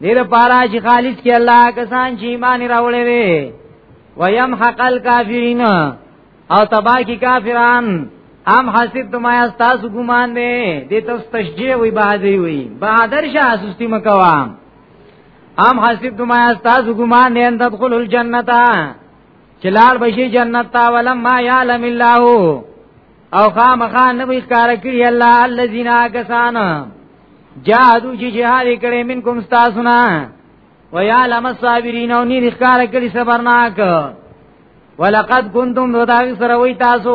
دیر پارا چې خالص کې الله کسان چې ایمان راوړې وي ويمحق الكافرين او تبا کی کافران ام حسیب تم آیا تاسو ګمان دی دې تاسو تشجیع وی بهادری وی بهادر شه سستی مکوا ام حسیب تم آیا تاسو ګمان دی ان تدخل الجنه چلال بشی جنت تا ولم ما یعلم الله او خامخا نبی ښکار کړی الله الذین کسان جادو چې جهاد کړي منکم تاسو نه ويا لم الصابرين او ني ښکار کړي صبرناک ولقد كنتم ذاغ سره وي تاسو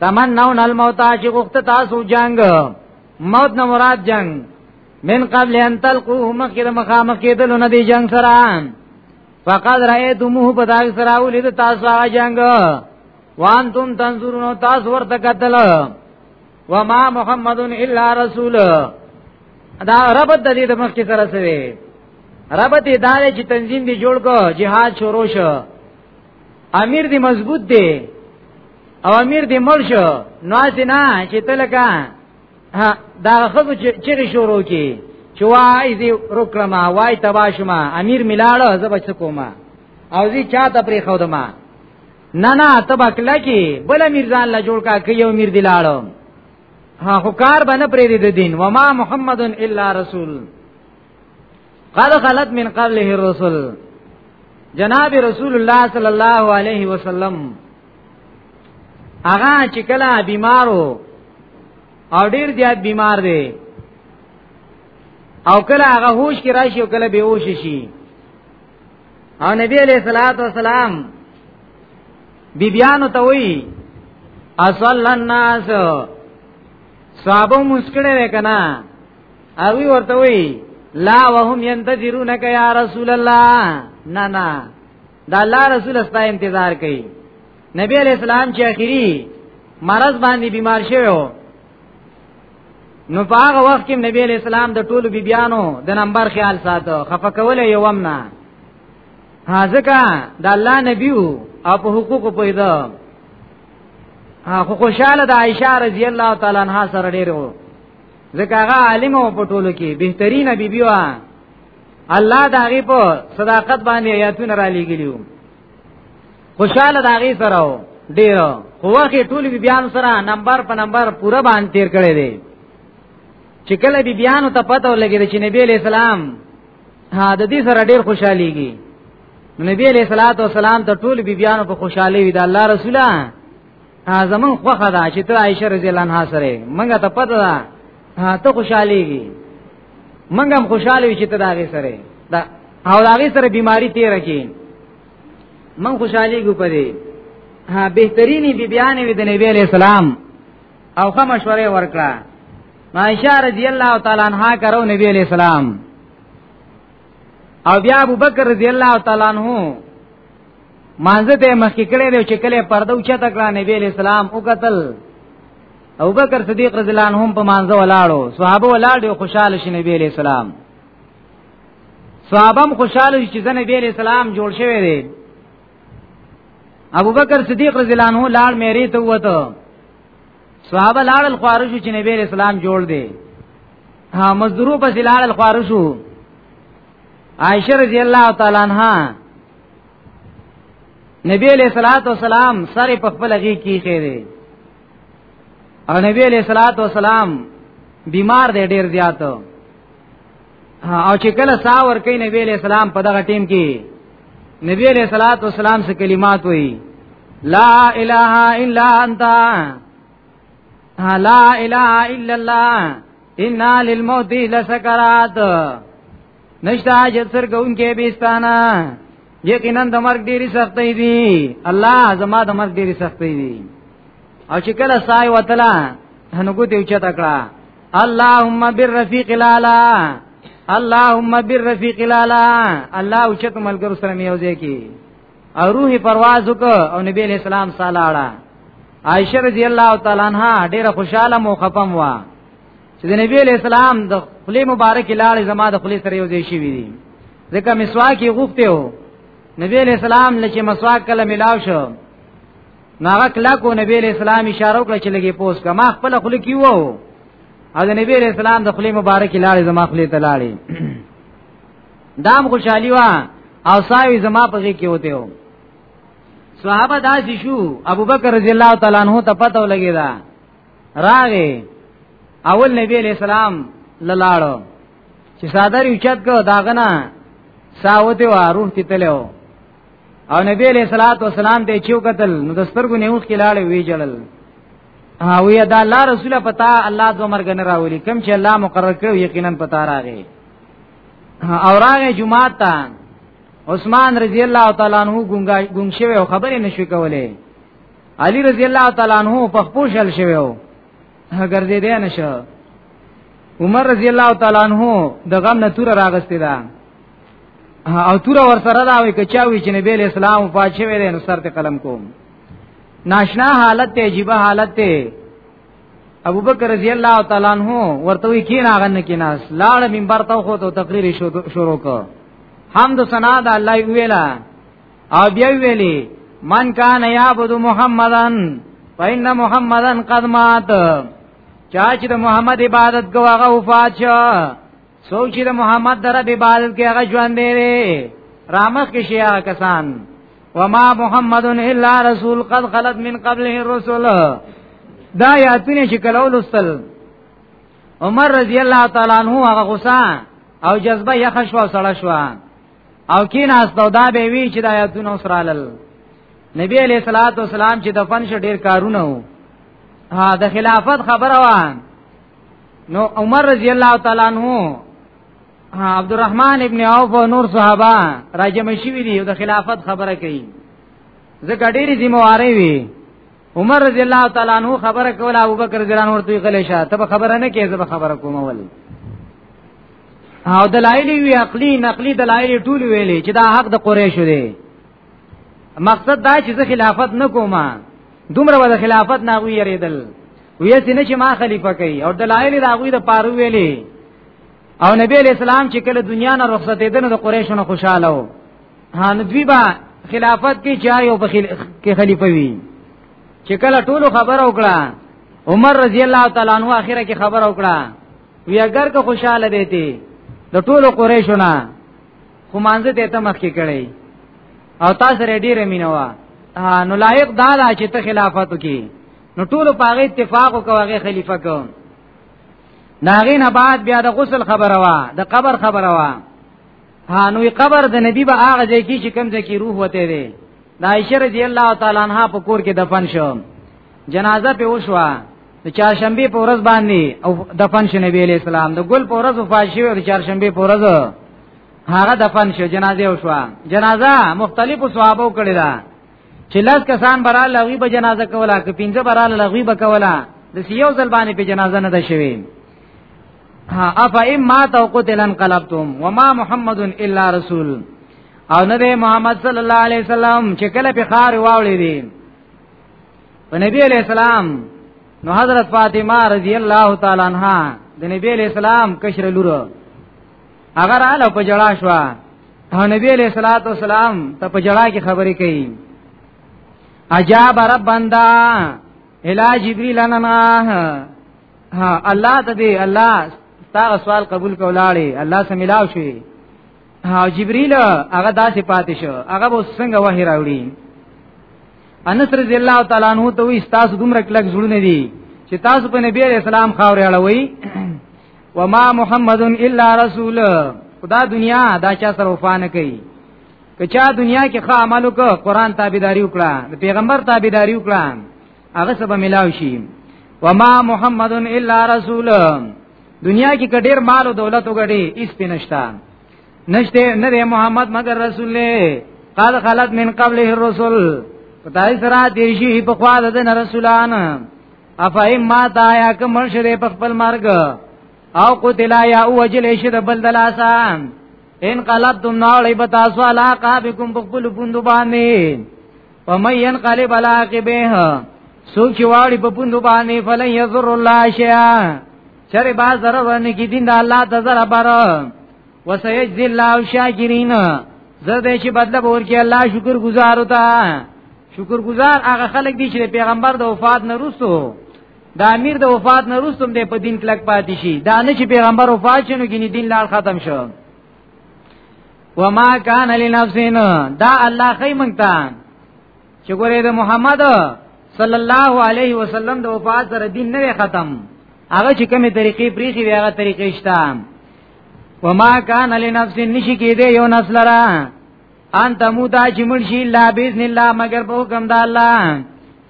تمنون الموت چې وخت تاسو جنگ موت نه مراد جنگ من قبل ان تلقوه مخیر مخامخ کېدل نه دي جنگ سره فقد رأيتموه په داغ سره ولید تاسو هغه جنگ وانتم تنظرون تاسو ورته قتل وما محمد الا رسول دا رب د دې د مخ کې سره سوي رب دې دا چې تنظیم دی جوړ کو jihad شروع شو امیر دی مضبوط دی او امیر دی مړ شو نو اسینا چې تلکا دا خو چې شروع کی چې وای دی رکرما وای تباشما امیر ملاړه زبچ کوما او زی چاته پرې خودما نه نه ته بکلا کې بل امیر ځان لا جوړ کا کې یو امیر دی لاړو ها خو کار باندې پرې دی دین و ما محمد الا رسول قد خلت من قبله الرسل جناب رسول الله صلی الله علیه وسلم هغه چې کله بیمارو او ډیر زیات بیمار دی او کله هغه هوش کې راشي او کله به هوش شي او نبی علیہ الصلوۃ والسلام بیبیانو ته وی اصل الناس صحابه مسکړه وکنا او ورته وی لا وهم ينتظرونك يا رسول الله نه نه دا الله رسول استا انتظار کوي نبی علیہ السلام چې اخیری مرض باندې بیمار شوی نو په هغه وخت کې نبی علی السلام د ټولو بیبيانو د نمبر خیال ساتو خفه کوله یو امنا هاذکا د الله نبی او په حقوق پیدا خو خوشاله د عائشه رضی الله تعالی عنها سره ډیرو ځکه هغه عالم او په ټولو کې بهترینه بیبي وا الله دا غي په صداقت باندې آیاتونه را لېګلیو خوشاله داغي سره ډیر خوخه ټول بی بیان سره نمبر په نمبر پورا باندې تیر کړی دی چې کله بی بیان ته پته ولګی چې نبی علیہ السلام ها د دې سره ډیر خوشاليږي نبی علیہ الصلوۃ والسلام ته ټول بی بیان په خوشحالي وي د الله رسوله زمون خوخه ده چې ته عائشه رضی الله عنها سره منګه ته پته ده ته خوشحاليږي موږ هم خوشاله یو چې ته داغه سره دا او داغه سره بیماری تیر کی من خوشحالی ګو پدې ها بهترینی بی بیان وی د نبی علی السلام او خه مشوره ورکړه عائشہ رضی الله تعالی عنها کرو نبی علی السلام او بیا ابو بکر رضی الله تعالی عنہ مانزه ته مخکې کړي دی چې کله پردو چته کړه نبی علی السلام او قتل ابو بکر صدیق رضی الله عنه په مانځه ولاړو صحابه ولاړو خوشاله شي نبی علیہ السلام صحابم خوشاله چې ځنه نبی علیہ السلام جوړ شوی دی ابو بکر صدیق رضی الله عنه لاړ مېری ته وته صحابه لاړ الخوارج چې نبی علیہ السلام جوړ دی ها مزدورو پس لاړ الخوارج عائشہ رضی الله تعالی عنها نبی علیہ الصلوۃ والسلام سره په خپل غي کې خېره او نبی علیہ الصلوۃ والسلام بیمار دی ډیر زیات او چې کله سا ور کوي نبی علیہ السلام په دغه ټیم کې نبی علیہ الصلوۃ والسلام سے کلمات وی لا اله الا انت لا اله الا الله ان للموت لسکرات نشته حاجت سر کوونکې بیستانا یقینا د مرګ ډیری سختې دي الله زما د مرګ ډیری سختې دي او چې کله سای وتلا هنګو ته چتا کړه اللهم بالرفیق الاعلى اللهم بالرفیق الاعلى الله او چت ملګر سره میوځي کی او روح پرواز وک او نبی علیہ السلام صلی الله علیه عائشہ رضی الله تعالی عنها ډیره خوشاله مو خپم وا چې د نبی علی السلام د خلی مبارک لاړ زما د خلی سره یو ځای شي وی ځکه مسواک یې غوښته و نبی علی السلام لکه مسواک کله ملاو شو ناغه کلا کو نبی علی السلام اشاره وکړه چې لګي پوس کما خپل خلی کیو او د نبی علی السلام د خلی مبارک لاړ زما خلی ته لاړې دام خوشحالي وا او ساوي زما په کې وته و صحابه داسې شو ابوبکر رضی الله تعالی عنہ ته پته ولګی دا راغې اول نبی علیہ السلام للاړو چې صادر یوچت کو داغه نه ساوته و روح تی تلو او نبی علیہ الصلوۃ والسلام ته چیو قتل نو د سترګو نیوخ کې لاړې وی جړل او یا دا الله رسول پتا الله دو مرګ نه راولي کم چې الله مقرر کړو یقینا پتا راغی او راغې جمعه ته عثمان رضی الله تعالی عنہ ګونګا ګونګ شوی او خبرې نشوي کولای علی رضی الله تعالی عنہ په خپوشل شویو ګرځې دی نشه عمر رضی الله تعالی عنہ د غم نه تور راغستی دا او تور ور سره دا وی کچاوی چې نبی اسلام پاتې ویل نو سر ته قلم کوم ناشنا حالت ته عجیب حالت ته ابو بکر رضی الله تعالی عنہ ورته وی کین هغه نه کیناس لاړ منبر ته خو ته تقریر شروع کو حمد سنا د الله ویلا او بیا ویلی من کان یعبد محمدن فإن محمدن قد مات چا چې د محمد عبادت کوي هغه وفات شو څوک چې د محمد در عبادت کوي هغه ژوند دی رامخ کې شیا کسان وما محمد الا رسول قد خلت من قبله الرسل دا یاتونه چې کله ولستل عمر رضی الله تعالی عنہ هغه غصه او جذبه یخ شو سړ شو او کیناس دا دا به وی چې د آیاتونو سره علل نبی علیہ الصلوۃ والسلام چې دفن شو ډیر کارونه وو ها د خلافت خبره وا نو عمر رضی الله تعالی عنہ عبدالرحمن ابن عوف او نور صحابه راجم شي وی دي د خلافت خبره کوي زکه ډېری ذمہواری وي عمر رضی الله تعالی عنہ خبره کوله ابو بکر رضی الله عنه ورته غلې شه ته خبره نه کیږي زه خبره کوم ول او دلایل وی عقلی نقلی دلایل ټول ویلې چې دا حق د قریش دی مقصد دا چې زه خلافت نه کوم دومره به خلافت نه وی یریدل وی سینه چې ما خلیفہ کوي او دلایل دا غوی د پاره ویلې او نبی اسلام چې کله دنیا نه رخصت دینه د قریشونو خوشاله وو ها نو دوی با خلافت کې چا یو په کې خلیفہ وي چې کله ټول خبر او کړه عمر رضی الله تعالی عنہ اخره کې خبر او کړه وی اگر که خوشاله دی ته د ټولو قریشو نه خو مانزه ته ته مخ کې کړی او تاسو ریډی رمینوا نو لایق دا دا چې ته خلافت وکې نو ټولو پاغه اتفاق وکوغه خلیفہ کو ناغین بعد بیا د غسل خبره وا د قبر خبره وا ها نو قبر د نبی به هغه ځای کې چې کوم ځای کې روح وته دی د عائشه رضی الله تعالی عنها په کور کې دفن شو جنازه په وشوه د چهارشنبه په ورځ باندې او دفن شو نبی علیہ السلام د ګل په ورځ وفات شو او د چهارشنبه په ورځ هغه دفن شو جنازه وشوه جنازه مختلفو صحابو کړی دا چې لږ کسان برال لغوی به جنازه کوله که پنځه برال لغوی به کوله د سیو ځل باندې په جنازه نه ده شوی ها اف ایم ما تو قتلن قلبتم وما محمد الا رسول او نه دی محمد صلی الله علیه وسلم چې کله په خار واولې دي په نبی علیہ السلام نو حضرت فاطمه رضی الله تعالی عنها د نبی علیہ السلام کشر لور اگر اله په جړا شو او نبی علیہ الصلوۃ والسلام ته په جړا کې خبرې کړي عجاب رب بندا الا جبريل انا ها الله ته دی الله تا سوال قبول کولاړي الله سره ملاو شي ها جبريل هغه داسې پاتې شو هغه به څنګه وه راوړي انس رضی الله تعالی عنہ ته وی تاسو دومره کلک زړونه دي چې تاسو په نبی عليه السلام خاورې اړوي وما محمد الا رسول خدا دنیا دا چا سره وفا نه کوي کچا دنیا کې ښه عمل وکړه قران تابعداري وکړه پیغمبر تابعداري وکړه هغه سبا ملاو شي وما محمد الا رسول دنیا کې کډیر مال او دولت وګړي اس پینشتا نشته نه دی محمد مگر رسول له قال خلت من قبله الرسل پتاي سره دې شي په خوا د رسولان افایم ما تا یا کوم شری په خپل مرګ او قتل یا وجل شي د بل دلاسا ان قلبتم نالی بتاسو علاقه بكم بخبل بندو باندې ومن ينقلب على عقبيه سوچ واړي په پوند باندې فلن يضر الله شيئا چرې با zarar ورنه کې دین د الله د zarar بر وسيجزي الله الشاکرین زده چې بدله ور کې الله شکر گزار وتا شکر گزار هغه خلک دي چې پیغمبر د وفات نه روسو د امیر د وفات نه روسو هم د په دین کلک پاتې شي دا نه چې پیغمبر وفات شنو کې دین لار ختم شو وما کان لنفسین دا الله خی منتا چې ګوره د محمد صلی الله علیه وسلم د وفات سره دین نه ختم هغه چې کومه طریقې پریخي وی هغه طریقې شته وما کان لنفس نشی کېده یو نفس لرا ان تموتا چې مرشي لا باذن الله مگر په حکم د الله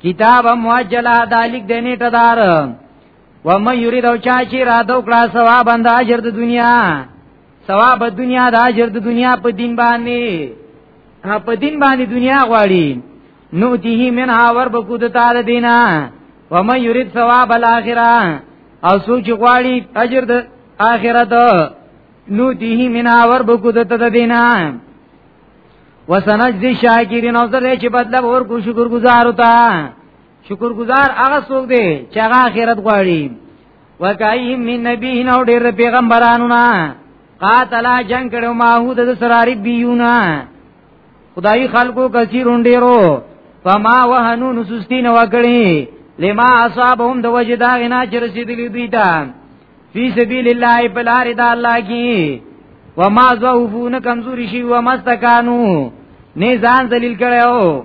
کتاب موجلا دالک دنه ټدار و من یرید او چا چې را دو کړه ثواب اند اجر د دنیا ثواب د دنیا د اجر د دنیا په دین باندې په دین باندې دنیا غواړي نو دیه من هاور بکو د تعالی دینا و من یرید ثواب الاخره او سوچ غواړي اجر د اخرت نو دیه من هاور بکو د تعالی دینا وسنجزی شاکرین او زره چې بدله ور کو شکر گزار وتا شکر گزار هغه څوک دی چې هغه آخرت غواړي وکایم من نبیین او ډیر پیغمبرانو نه قاتل جنگ کړو ماحود د سراری بیونا خدای خلقو کثیر ډیرو فما وهنو نسستی نه وکړي لما اصابهم د وجه دا غنا چې رسیدلی دوی ته فی سبیل الله بلار د الله کی وما ضعفون کمزوری شي ومستکانو نه ځان ذلیل کړو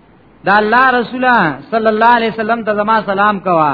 دا الله رسول صلی الله علیه وسلم ته زما سلام کوا